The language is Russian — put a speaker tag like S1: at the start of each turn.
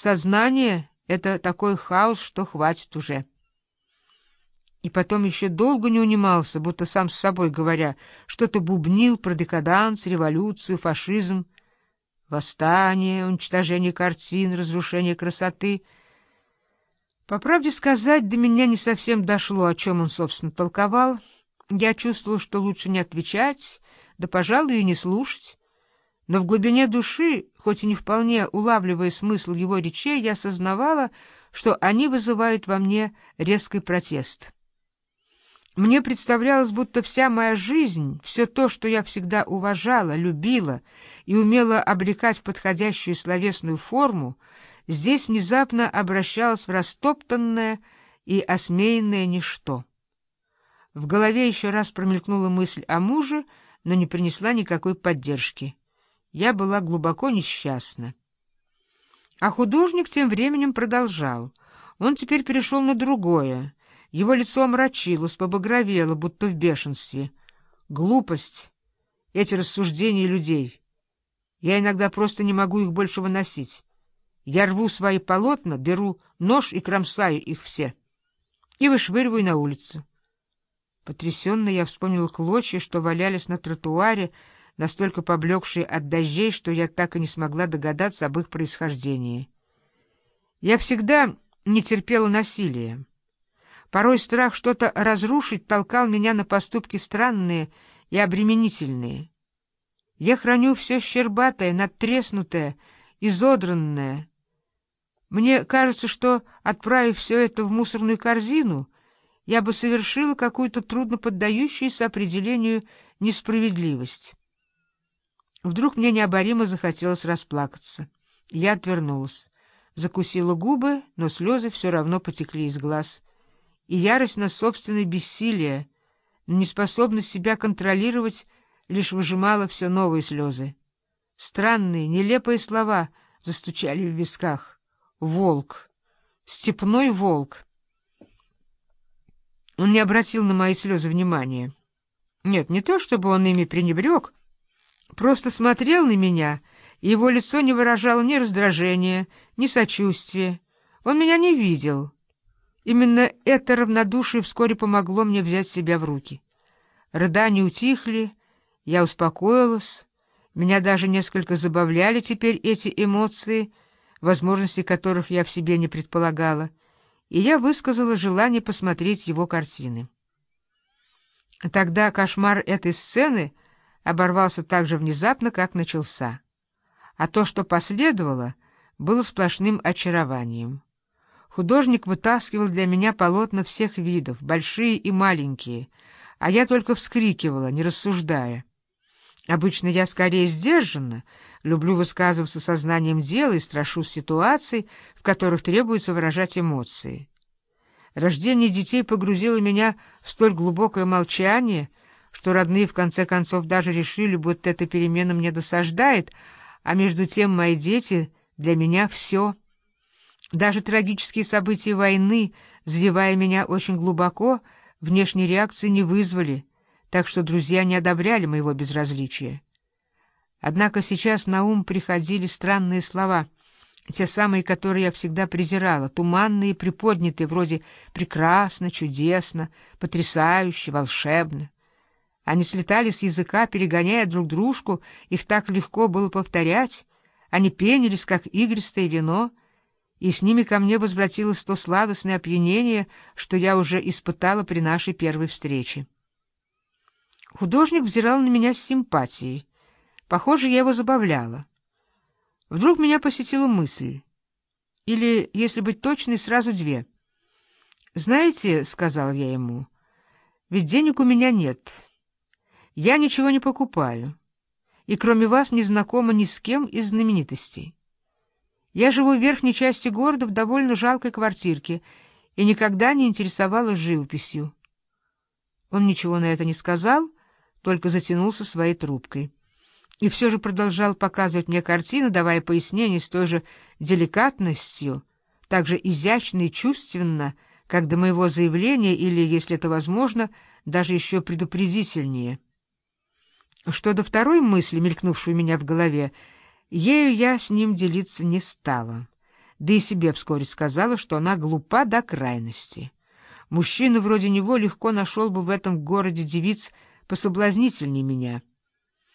S1: Сознание — это такой хаос, что хватит уже. И потом еще долго не унимался, будто сам с собой говоря, что-то бубнил про декаданс, революцию, фашизм, восстание, уничтожение картин, разрушение красоты. По правде сказать, до меня не совсем дошло, о чем он, собственно, толковал. Я чувствовал, что лучше не отвечать, да, пожалуй, и не слушать. Но в глубине души, хоть и не вполне улавливая смысл его речей, я осознавала, что они вызывают во мне резкий протест. Мне представлялось, будто вся моя жизнь, все то, что я всегда уважала, любила и умела облекать в подходящую словесную форму, здесь внезапно обращалось в растоптанное и осмеянное ничто. В голове еще раз промелькнула мысль о муже, но не принесла никакой поддержки. Я была глубоко несчастна. А художник тем временем продолжал. Он теперь перешел на другое — его лицо омрачилось, побагровело, будто в бешенстве. Глупость, эти рассуждения людей. Я иногда просто не могу их больше выносить. Я рву свои полотна, беру нож и кромсаю их все. И вышвыриваю на улицу. Потрясенно я вспомнил клочья, что валялись на тротуаре, настолько поблекшие от дождей, что я так и не смогла догадаться об их происхождении. Я всегда не терпела насилия. Порой страх что-то разрушить толкал меня на поступки странные и обременительные. Я храню все щербатое, надтреснутое, изодранное. Мне кажется, что, отправив все это в мусорную корзину, я бы совершила какую-то трудно поддающуюся определению несправедливость. Вдруг мне необоримо захотелось расплакаться. Я отвернулась, закусила губы, но слезы все равно потекли из глаз — и ярость на собственное бессилие, неспособность себя контролировать, лишь выжимала все новые слезы. Странные, нелепые слова застучали в висках. Волк. Степной волк. Он не обратил на мои слезы внимания. Нет, не то, чтобы он ими пренебрег, просто смотрел на меня, и его лицо не выражало ни раздражения, ни сочувствия. Он меня не видел. Именно это равнодушие вскоре помогло мне взять себя в руки. Рыдания утихли, я успокоилась, меня даже несколько забавляли теперь эти эмоции, возможности которых я в себе не предполагала, и я высказала желание посмотреть его картины. Тогда кошмар этой сцены оборвался так же внезапно, как начался, а то, что последовало, было сплошным очарованием. Художник вытаскивал для меня полотна всех видов, большие и маленькие, а я только вскрикивала, не рассуждая. Обычно я скорее сдержанна, люблю высказываться сознанием дела и страшусь ситуаций, в которых требуется выражать эмоции. Рождение детей погрузило меня в столь глубокое молчание, что родные в конце концов даже решили, будто эта перемена мне досаждает, а между тем мои дети для меня все — даже трагические события войны, задевая меня очень глубоко, внешней реакции не вызвали, так что друзья не одобряли моего безразличия. Однако сейчас на ум приходили странные слова, те самые, которые я всегда презирала, туманные приподнятые, вроде «прекрасно», «чудесно», «потрясающе», «волшебно». Они слетали с языка, перегоняя друг дружку, их так легко было повторять, они пенились, как игристое вино — и с ними ко мне возвратилось то сладостное опьянение, что я уже испытала при нашей первой встрече. Художник взирал на меня с симпатией. Похоже, я его забавляла. Вдруг меня посетила мысль. Или, если быть точной, сразу две. «Знаете, — сказал я ему, — ведь денег у меня нет. Я ничего не покупаю, и кроме вас не знакома ни с кем из знаменитостей. Я живу в верхней части города в довольно жалкой квартирке и никогда не интересовалась живописью. Он ничего на это не сказал, только затянулся своей трубкой. И все же продолжал показывать мне картины, давая пояснения с той же деликатностью, так же изящно и чувственно, как до моего заявления или, если это возможно, даже еще предупредительнее. Что до второй мысли, мелькнувшей у меня в голове, Ею я с ним делиться не стала. да и себе вскоре сказала, что она глупа до крайности. Мужчина вроде него легко нашел бы в этом городе девиц пособлазнительнее меня —